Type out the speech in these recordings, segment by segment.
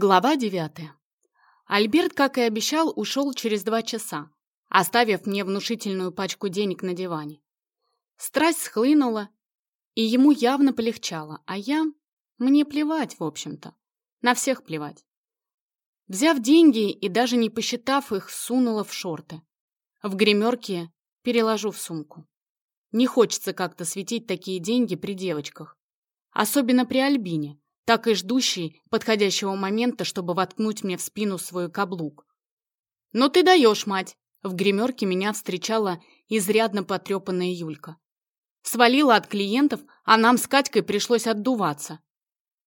Глава девятая. Альберт, как и обещал, ушел через два часа, оставив мне внушительную пачку денег на диване. Страсть схлынула, и ему явно полегчало, а я... Мне плевать, в общем-то. На всех плевать. Взяв деньги и даже не посчитав их, сунула в шорты. В гримерке переложу в сумку. Не хочется как-то светить такие деньги при девочках. Особенно при Альбине, так и ждущий подходящего момента, чтобы воткнуть мне в спину свой каблук. «Ну ты даешь, мать!» В гримерке меня встречала изрядно потрепанная Юлька. Свалила от клиентов, а нам с Катькой пришлось отдуваться.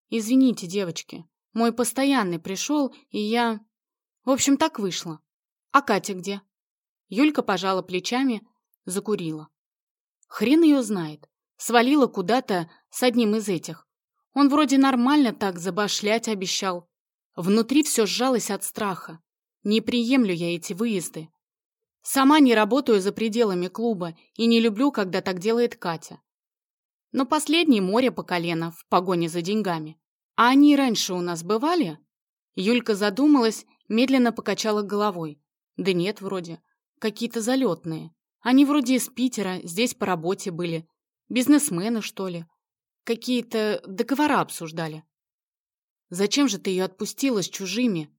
«Извините, девочки, мой постоянный пришел, и я...» В общем, так вышло. «А Катя где?» Юлька пожала плечами, закурила. Хрен ее знает. Свалила куда-то с одним из этих. Он вроде нормально так забашлять обещал. Внутри все сжалось от страха. Не приемлю я эти выезды. Сама не работаю за пределами клуба и не люблю, когда так делает Катя. Но последнее море по колено в погоне за деньгами. А они раньше у нас бывали? Юлька задумалась, медленно покачала головой. Да нет, вроде. Какие-то залетные. Они вроде из Питера, здесь по работе были. Бизнесмены, что ли. Какие-то договора обсуждали. Зачем же ты ее отпустила с чужими?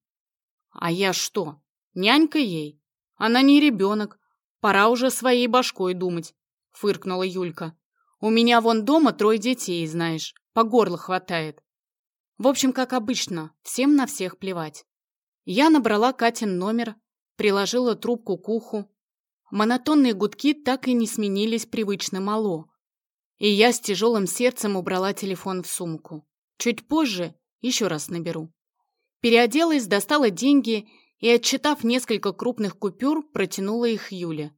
А я что, нянька ей? Она не ребенок. Пора уже своей башкой думать, фыркнула Юлька. У меня вон дома трое детей, знаешь, по горло хватает. В общем, как обычно, всем на всех плевать. Я набрала Катин номер, приложила трубку к уху. Монотонные гудки так и не сменились привычным «Алло» и я с тяжелым сердцем убрала телефон в сумку. Чуть позже еще раз наберу. Переоделась, достала деньги и, отчитав несколько крупных купюр, протянула их Юле.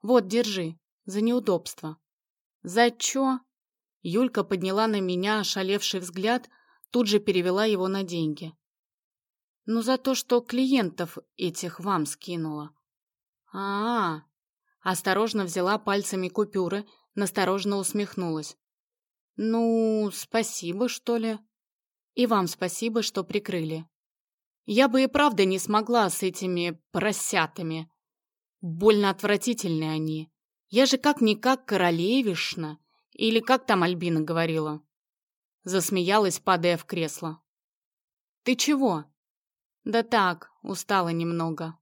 «Вот, держи, за неудобство». «За чё?» Юлька подняла на меня ошалевший взгляд, тут же перевела его на деньги. «Ну, за то, что клиентов этих вам скинула». «А-а-а!» Осторожно взяла пальцами купюры, настороженно усмехнулась. «Ну, спасибо, что ли?» «И вам спасибо, что прикрыли. Я бы и правда не смогла с этими поросятами. Больно отвратительные они. Я же как-никак королевишна. Или как там Альбина говорила?» Засмеялась, падая в кресло. «Ты чего?» «Да так, устала немного».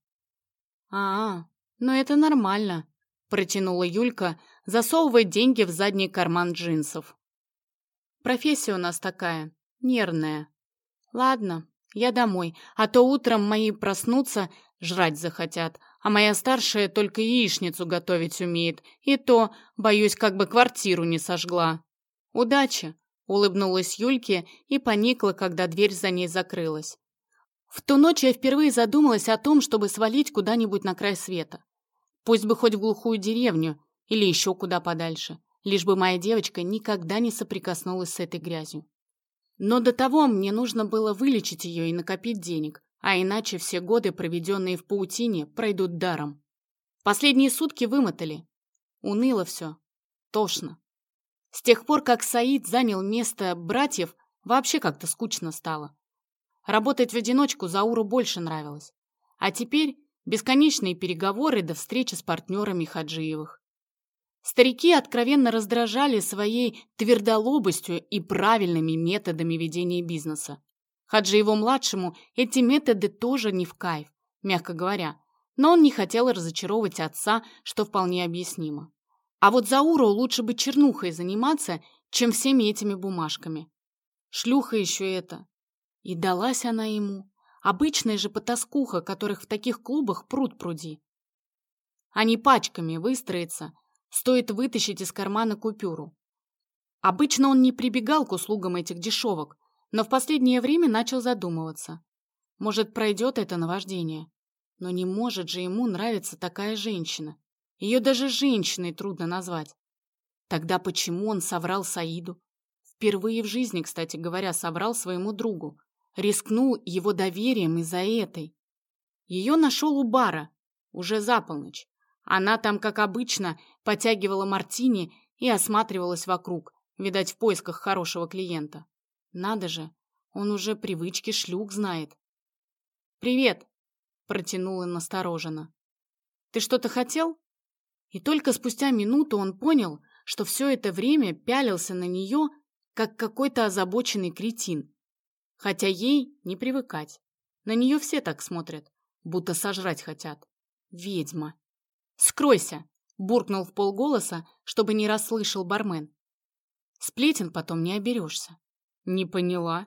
«А, ну это нормально», — протянула Юлька, засовывая деньги в задний карман джинсов. Профессия у нас такая, нервная. Ладно, я домой, а то утром мои проснутся, жрать захотят, а моя старшая только яичницу готовить умеет, и то, боюсь, как бы квартиру не сожгла. Удачи, улыбнулась Юльке и поникла, когда дверь за ней закрылась. В ту ночь я впервые задумалась о том, чтобы свалить куда-нибудь на край света. Пусть бы хоть в глухую деревню, или еще куда подальше, лишь бы моя девочка никогда не соприкоснулась с этой грязью. Но до того мне нужно было вылечить ее и накопить денег, а иначе все годы, проведенные в паутине, пройдут даром. Последние сутки вымотали. Уныло все. Тошно. С тех пор, как Саид занял место братьев, вообще как-то скучно стало. Работать в одиночку Зауру больше нравилось. А теперь бесконечные переговоры до встречи с партнерами Хаджиевых. Старики откровенно раздражали своей твердолобостью и правильными методами ведения бизнеса. Хаджиеву-младшему эти методы тоже не в кайф, мягко говоря, но он не хотел разочаровывать отца, что вполне объяснимо. А вот Зауру лучше бы чернухой заниматься, чем всеми этими бумажками. Шлюха еще это. И далась она ему. Обычная же потаскуха, которых в таких клубах пруд пруди. Они пачками выстроятся, Стоит вытащить из кармана купюру. Обычно он не прибегал к услугам этих дешевок, но в последнее время начал задумываться. Может, пройдет это наваждение. Но не может же ему нравиться такая женщина. Ее даже женщиной трудно назвать. Тогда почему он соврал Саиду? Впервые в жизни, кстати говоря, соврал своему другу. Рискнул его доверием из-за этой. Ее нашел у бара, уже за полночь. Она там, как обычно, потягивала мартини и осматривалась вокруг, видать, в поисках хорошего клиента. Надо же, Он уже привычки шлюх знает. «Привет!» — протянула настороженно. «Ты что-то хотел?» И только спустя минуту он понял, что все это время пялился на нее, как какой-то озабоченный кретин. Хотя ей не привыкать. На нее все так смотрят, будто сожрать хотят. Ведьма. «Скройся!» — буркнул в полголоса, чтобы не расслышал бармен. Сплетен потом не оберешься. Не поняла.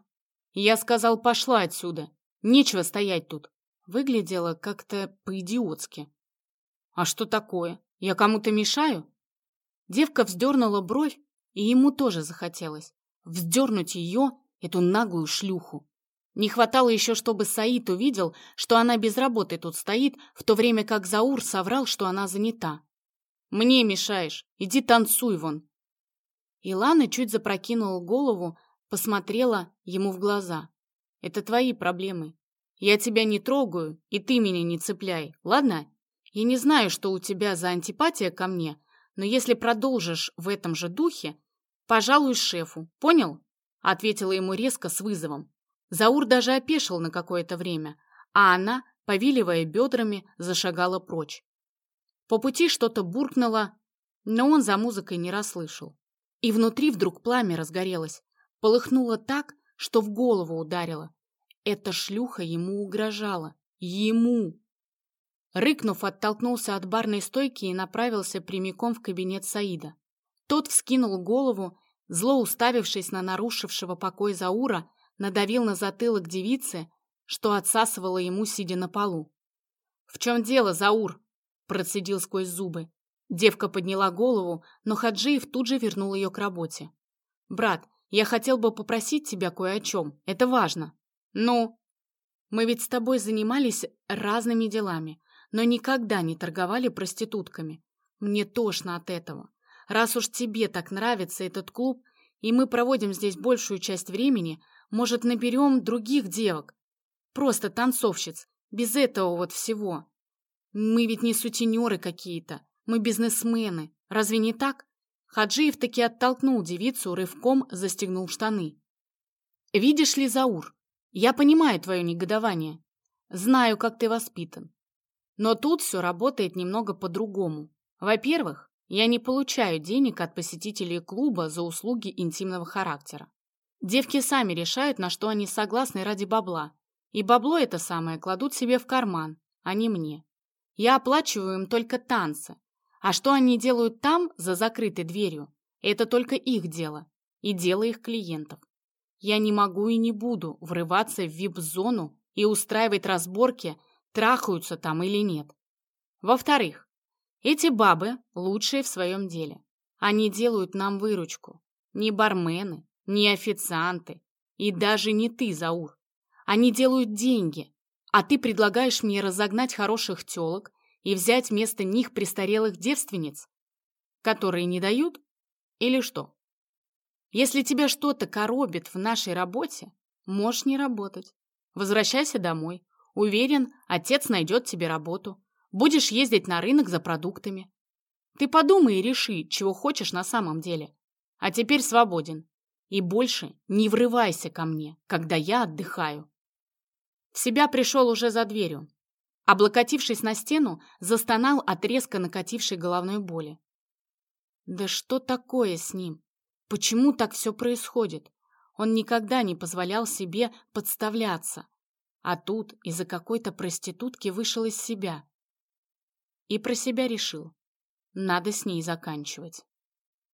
Я сказал, пошла отсюда. Нечего стоять тут. Выглядело как-то по-идиотски. А что такое? Я кому-то мешаю? Девка вздернула бровь, и ему тоже захотелось. Вздернуть ее, эту наглую шлюху. Не хватало еще, чтобы Саид увидел, что она без работы тут стоит, в то время как Заур соврал, что она занята. «Мне мешаешь. Иди танцуй вон». Илана чуть запрокинула голову, посмотрела ему в глаза. «Это твои проблемы. Я тебя не трогаю, и ты меня не цепляй, ладно? Я не знаю, что у тебя за антипатия ко мне, но если продолжишь в этом же духе, пожалуй, шефу, понял?» Ответила ему резко с вызовом. Заур даже опешил на какое-то время, а она, повиливая бедрами, зашагала прочь. По пути что-то буркнуло, но он за музыкой не расслышал. И внутри вдруг пламя разгорелось, полыхнуло так, что в голову ударило. Эта шлюха ему угрожала. Ему! Рыкнув, оттолкнулся от барной стойки и направился прямиком в кабинет Саида. Тот вскинул голову, зло уставившись на нарушившего покой Заура, надавил на затылок девицы, что отсасывала ему, сидя на полу. «В чем дело, Заур?» – процедил сквозь зубы. Девка подняла голову, но Хаджиев тут же вернул ее к работе. «Брат, я хотел бы попросить тебя кое о чем. Это важно». «Ну?» «Мы ведь с тобой занимались разными делами, но никогда не торговали проститутками. Мне тошно от этого. Раз уж тебе так нравится этот клуб, и мы проводим здесь большую часть времени, может, наберем других девок? Просто танцовщиц, без этого вот всего. Мы ведь не сутенеры какие-то. Мы бизнесмены. Разве не так? Хаджиев таки оттолкнул девицу, рывком застегнул штаны. Видишь ли, Заур, я понимаю твое негодование. Знаю, как ты воспитан. Но тут все работает немного по-другому. Во-первых, я не получаю денег от посетителей клуба за услуги интимного характера. Девки сами решают, на что они согласны ради бабла. И бабло это самое кладут себе в карман, а не мне. Я оплачиваю им только танцы, а что они делают там, за закрытой дверью, это только их дело и дело их клиентов. Я не могу и не буду врываться в вип-зону и устраивать разборки, трахаются там или нет. Во-вторых, эти бабы лучшие в своем деле. Они делают нам выручку. Не бармены, не официанты и даже не ты, Заур. Они делают деньги, а ты предлагаешь мне разогнать хороших телок и взять вместо них престарелых девственниц, которые не дают? Или что? Если тебя что-то коробит в нашей работе, можешь не работать. Возвращайся домой. Уверен, отец найдет тебе работу. Будешь ездить на рынок за продуктами. Ты подумай и реши, чего хочешь на самом деле. А теперь свободен. И больше не врывайся ко мне, когда я отдыхаю. В себя пришел уже за дверью. Облокотившись на стену, застонал от резко накатившей головной боли. Да что такое с ним? Почему так все происходит? Он никогда не позволял себе подставляться. А тут из-за какой-то проститутки вышел из себя. И про себя решил. Надо с ней заканчивать.